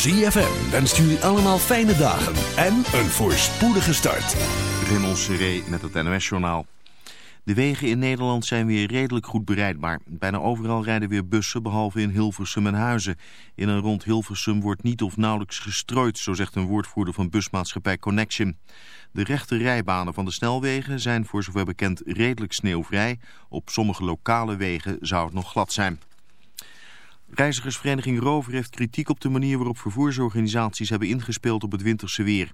ZFM wenst jullie allemaal fijne dagen en een voorspoedige start. Raymond Seré met het NOS-journaal. De wegen in Nederland zijn weer redelijk goed bereidbaar. Bijna overal rijden weer bussen, behalve in Hilversum en Huizen. In en rond Hilversum wordt niet of nauwelijks gestrooid, zo zegt een woordvoerder van busmaatschappij Connection. De rechte rijbanen van de snelwegen zijn voor zover bekend redelijk sneeuwvrij. Op sommige lokale wegen zou het nog glad zijn. Reizigersvereniging Rover heeft kritiek op de manier waarop vervoersorganisaties hebben ingespeeld op het winterse weer.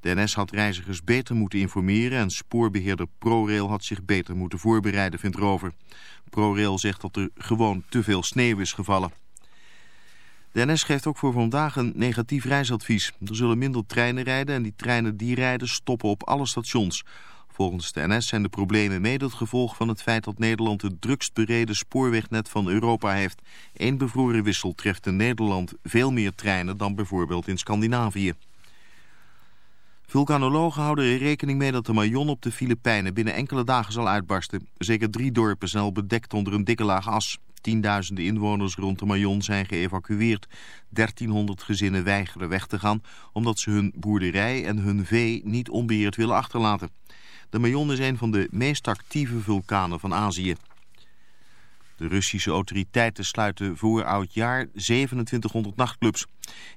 De NS had reizigers beter moeten informeren en spoorbeheerder ProRail had zich beter moeten voorbereiden, vindt Rover. ProRail zegt dat er gewoon te veel sneeuw is gevallen. De NS geeft ook voor vandaag een negatief reisadvies. Er zullen minder treinen rijden en die treinen die rijden stoppen op alle stations. Volgens de NS zijn de problemen mede het gevolg van het feit dat Nederland het drukst bereden spoorwegnet van Europa heeft. Eén bevroren wissel treft in Nederland veel meer treinen dan bijvoorbeeld in Scandinavië. Vulkanologen houden er rekening mee dat de Mayon op de Filipijnen binnen enkele dagen zal uitbarsten. Zeker drie dorpen zijn al bedekt onder een dikke laag as. Tienduizenden inwoners rond de Mayon zijn geëvacueerd. 1300 gezinnen weigeren weg te gaan omdat ze hun boerderij en hun vee niet onbeheerd willen achterlaten. De Mayon is een van de meest actieve vulkanen van Azië. De Russische autoriteiten sluiten voor oud jaar 2700 nachtclubs.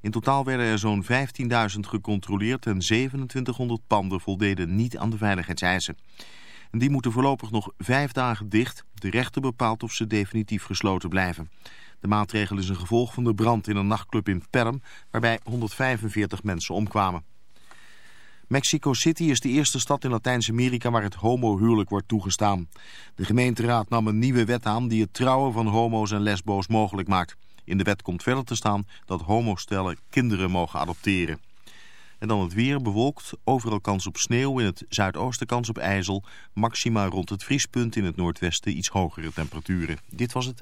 In totaal werden er zo'n 15.000 gecontroleerd en 2700 panden voldeden niet aan de veiligheidseisen. En die moeten voorlopig nog vijf dagen dicht. De rechter bepaalt of ze definitief gesloten blijven. De maatregel is een gevolg van de brand in een nachtclub in Perm, waarbij 145 mensen omkwamen. Mexico City is de eerste stad in Latijns-Amerika waar het homohuwelijk wordt toegestaan. De gemeenteraad nam een nieuwe wet aan die het trouwen van homo's en lesbo's mogelijk maakt. In de wet komt verder te staan dat homostellen kinderen mogen adopteren. En dan het weer bewolkt, overal kans op sneeuw, in het zuidoosten kans op ijzel. Maxima rond het vriespunt, in het noordwesten iets hogere temperaturen. Dit was het.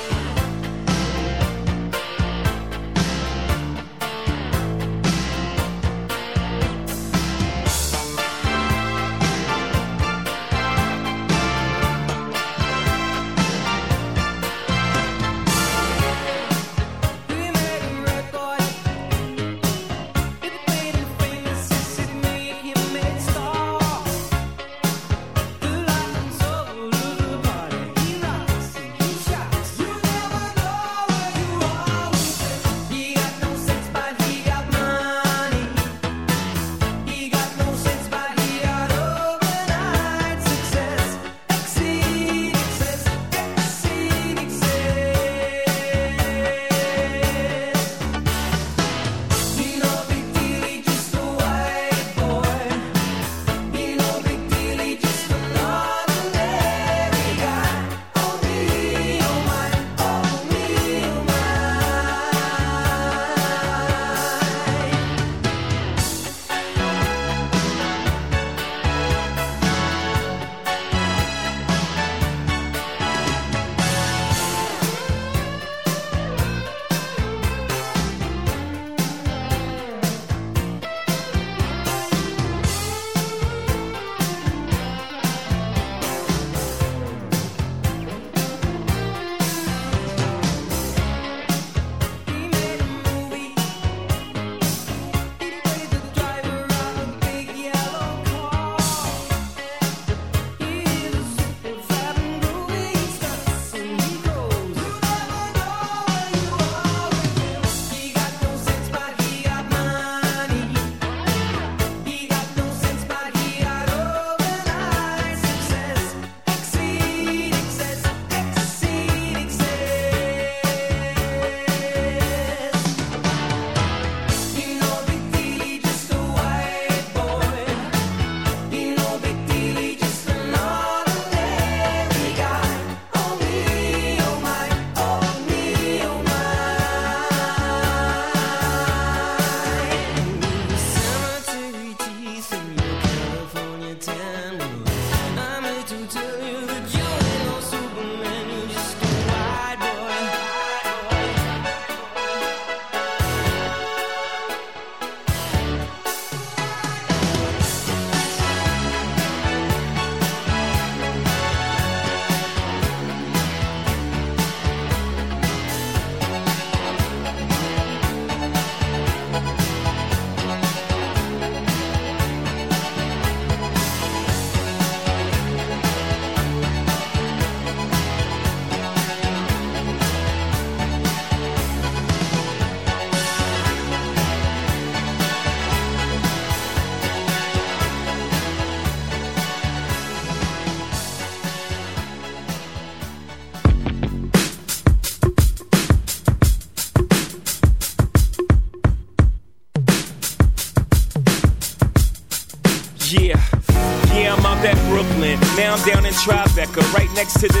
Next to the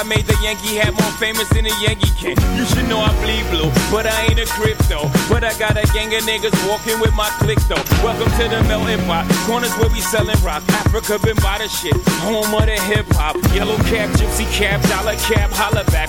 I made the Yankee hat more famous than a Yankee can. You should know I bleed blue, but I ain't a crypto. But I got a gang of niggas walking with my click though. Welcome to the melting pot. Corners where we selling rock. Africa been by the shit. Home of the hip hop. Yellow cap, gypsy cap, dollar cap, holla back.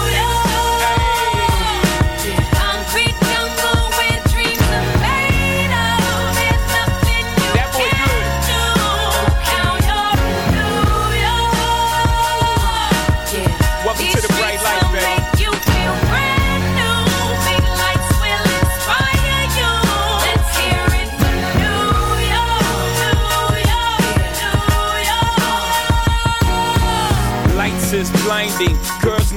blinding. Girl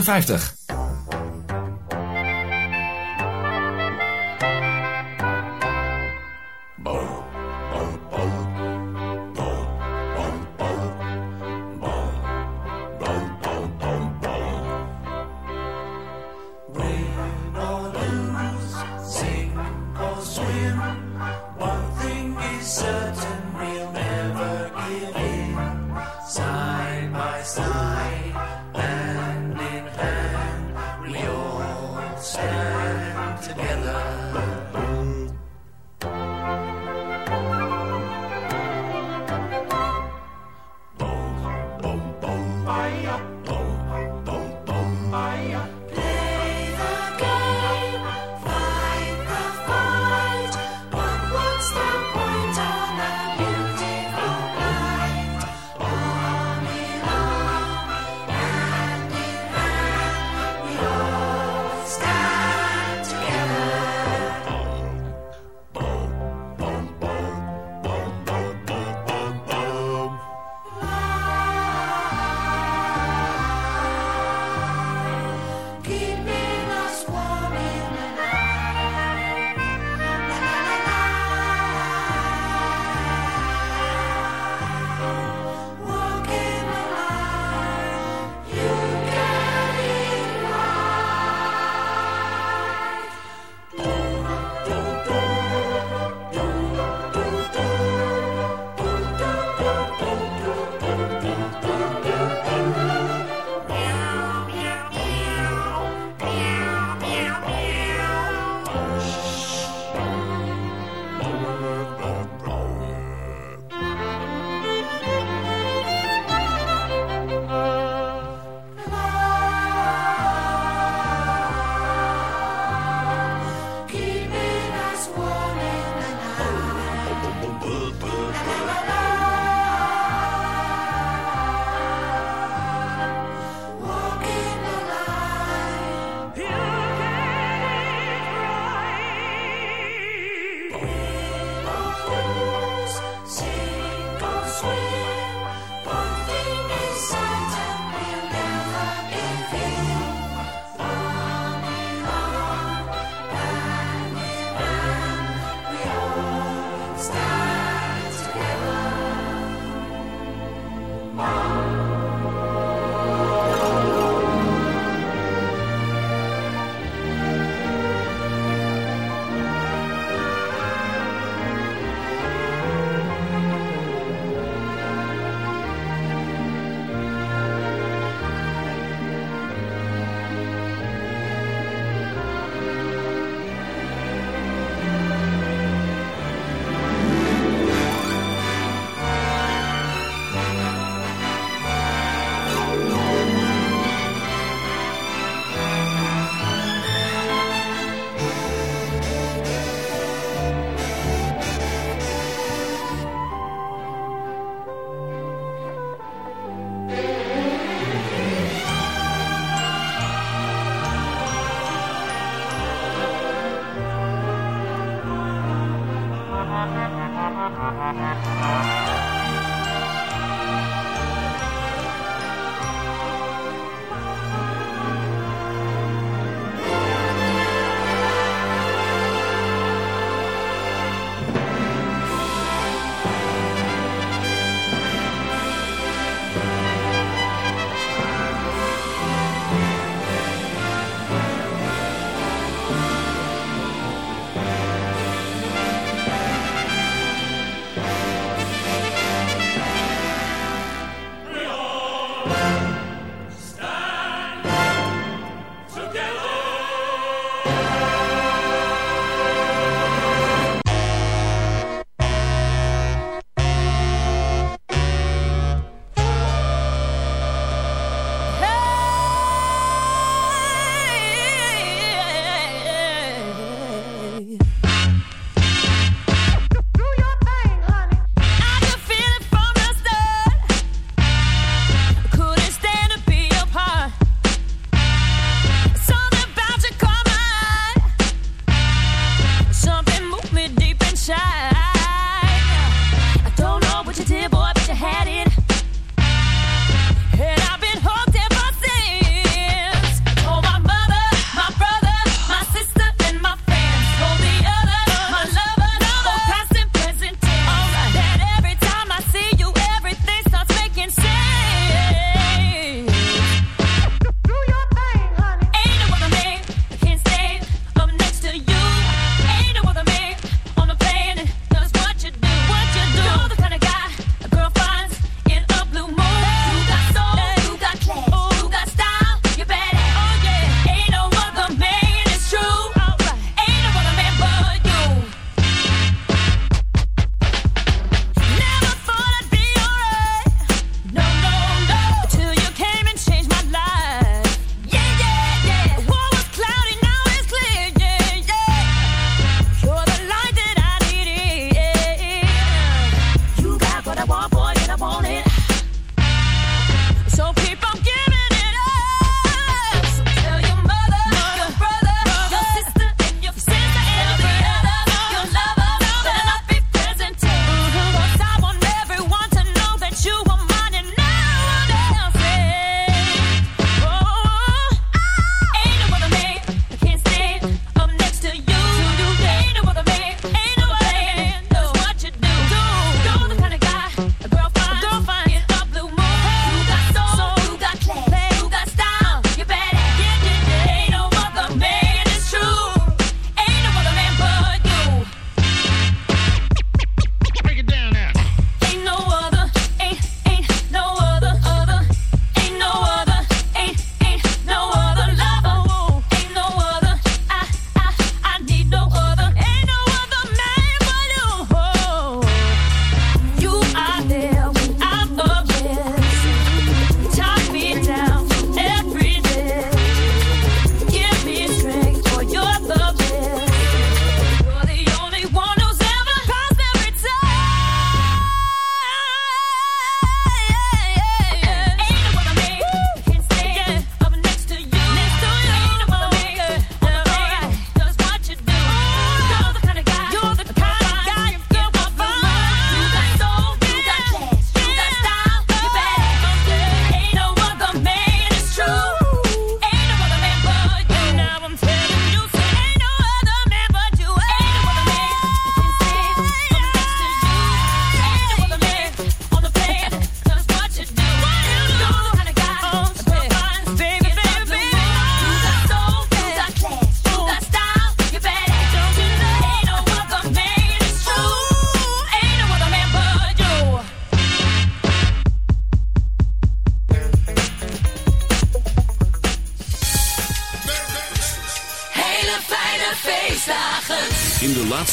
50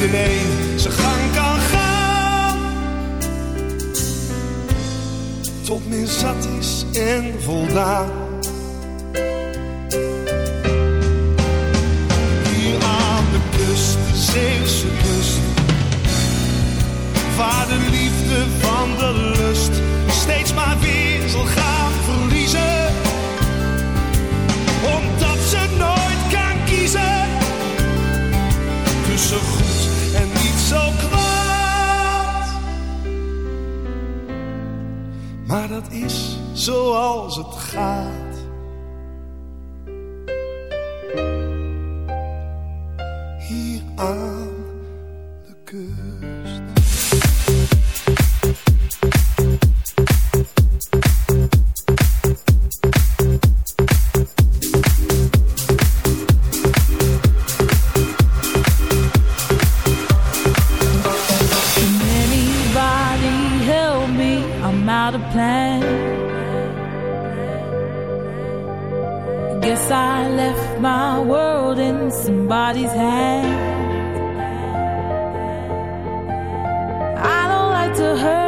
iedereen zijn gang kan gaan. Tot men zat is en voldaan. Hier aan de kust, de Zeeuwse kust. Waar de liefde van de lust steeds maar weer zal gaan Maar dat is zoals het gaat. I'm out of plan. Guess I left my world in somebody's hands. I don't like to hurt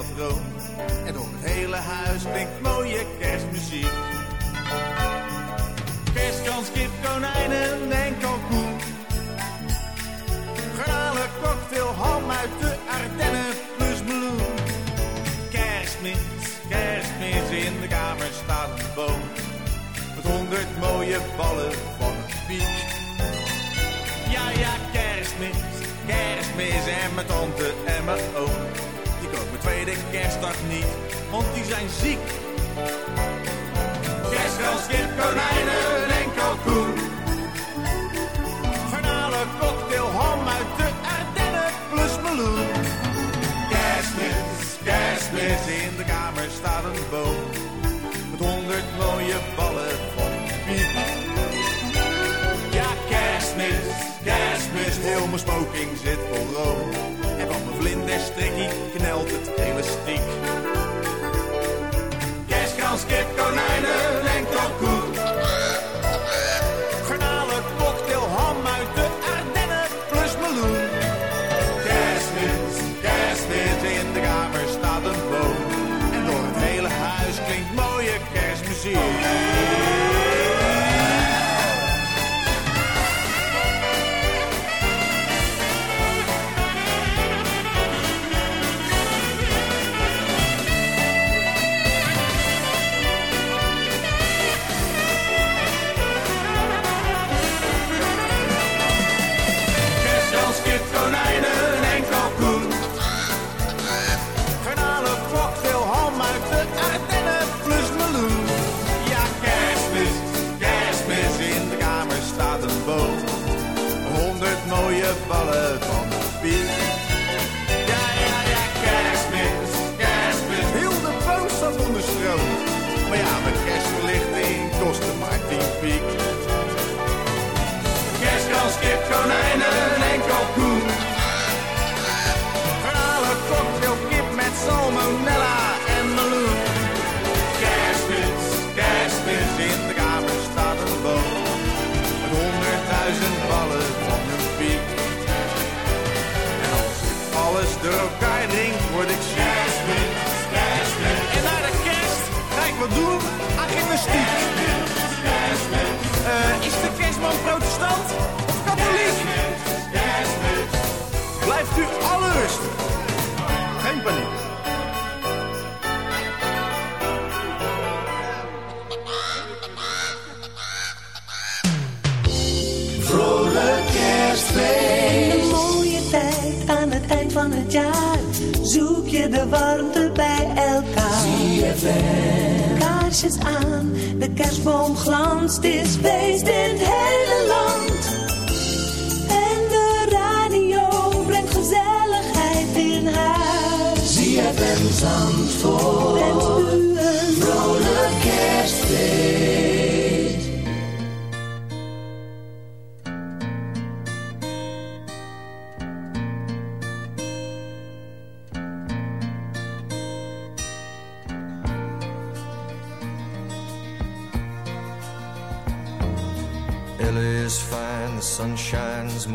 En door het hele huis klinkt mooie kerstmuziek. Kerstkans, kip, konijnen en kalkoen. Garnalen, cocktail, ham uit de Ardennen plus meloen. Kerstmis, kerstmis, in de kamer staat een boom. Met honderd mooie ballen van een piek. Ja, ja, kerstmis, kerstmis en mijn tante en mijn oom. Komen tweede kerstdag niet, want die zijn ziek. Kerstkans, kip, konijnen en kalkoen. Garnalen, cocktail, ham uit de Ardennen plus meloen. Kerstmis, kerstmis, in de kamer staat een boom. Met honderd mooie ballen van piek. Ja, kerstmis, kerstmis, heel mijn smoking zit vol room. En van mijn vlinderstrikkie knelt het elastiek. Kerstkans, kip, konijnen en kalkoen. Eh, is de kerstman protestant of katholiek? Blijft u alle rustig. Geen paniek. Vrolijk kerstfeest. Een mooie tijd aan het eind van het jaar. Zoek je de warmte bij elkaar. Kaarsjes aan, de kerstboom glanst. Is feest in het hele land. En de radio brengt gezelligheid in huis. ZFM Zandvoort.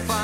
fine.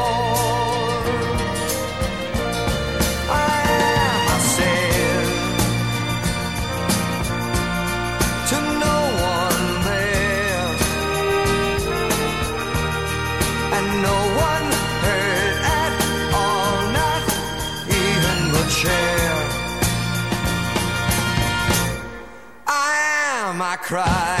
cry.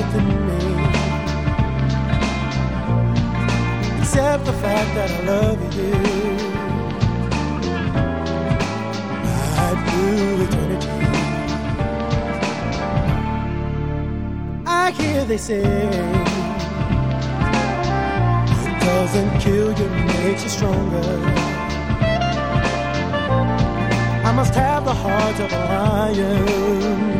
Truth within me. Accept the fact that I love you. Right through eternity. I hear they say it doesn't kill you, makes you stronger. I must have the heart of a lion.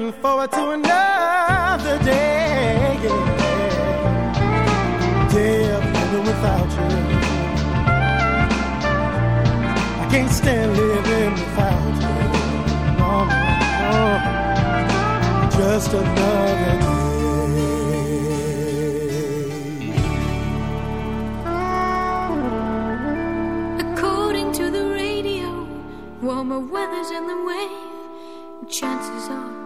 Looking forward to another day. Day of living without you. I can't stand living without you. No, no, no. Just another day. According to the radio, warmer weather's in the way. Chances are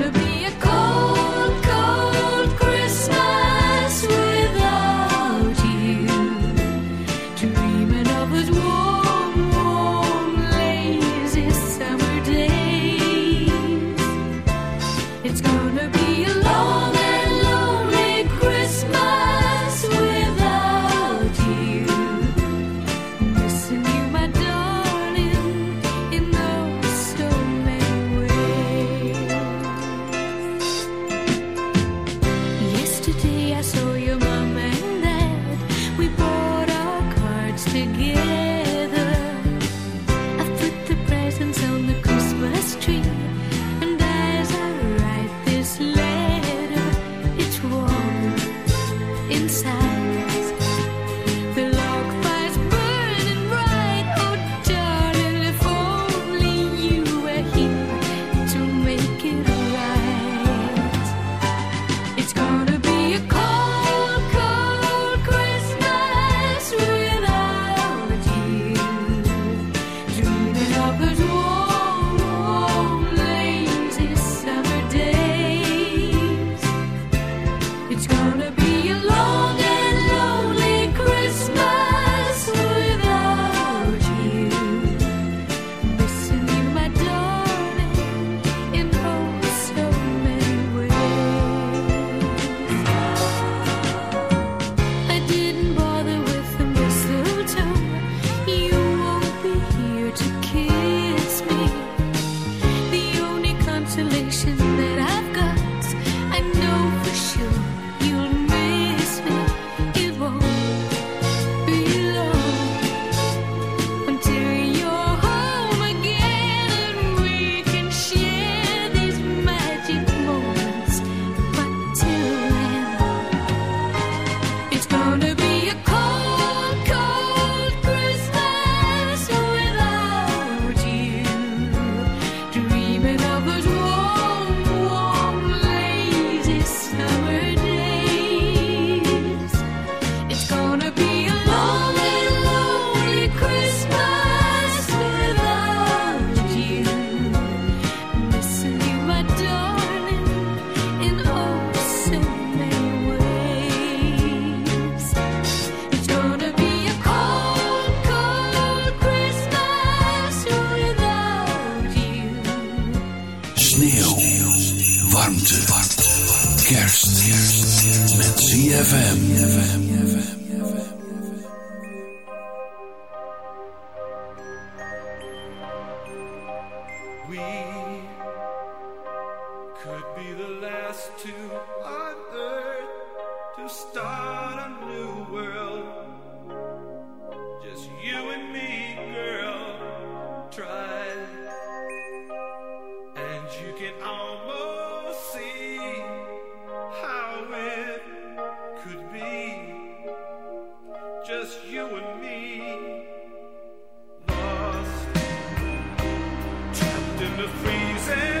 the freezing.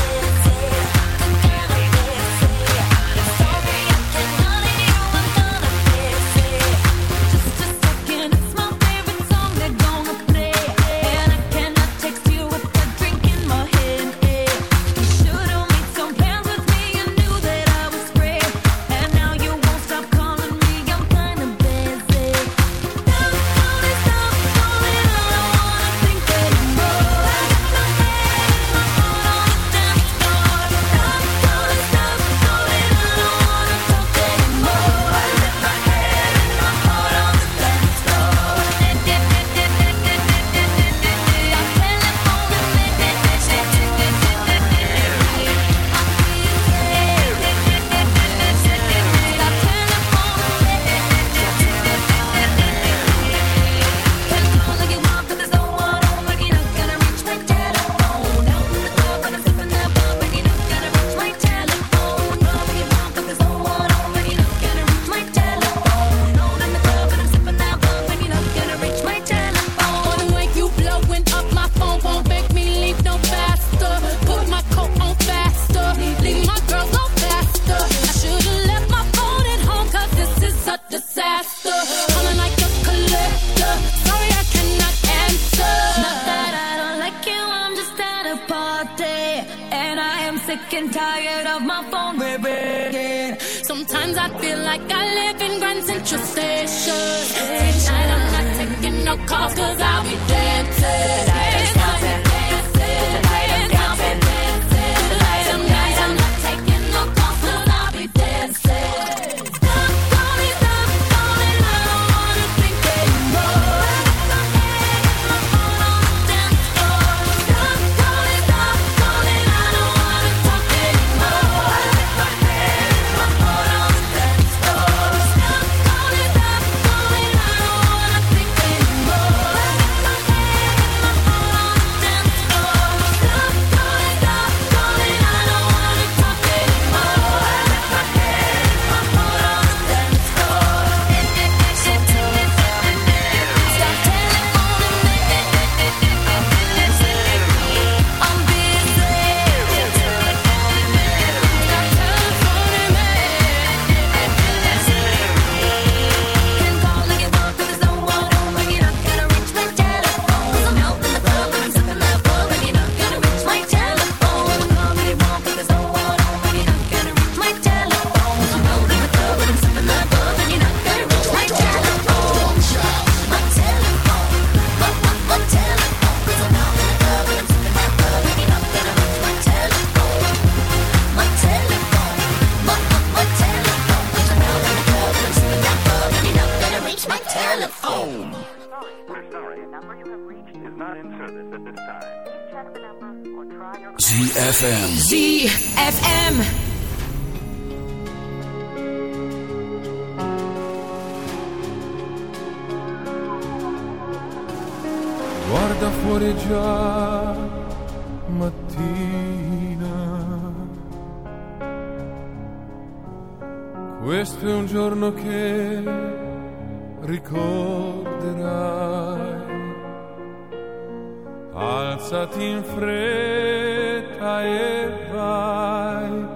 passati in fretta e vai.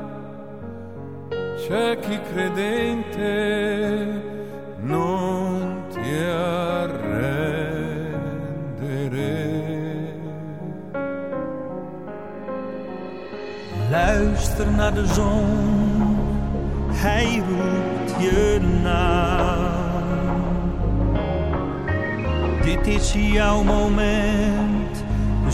C'è chi credente non ti arrendere. Luister naar de zon, hij roept je naar Dit is jouw moment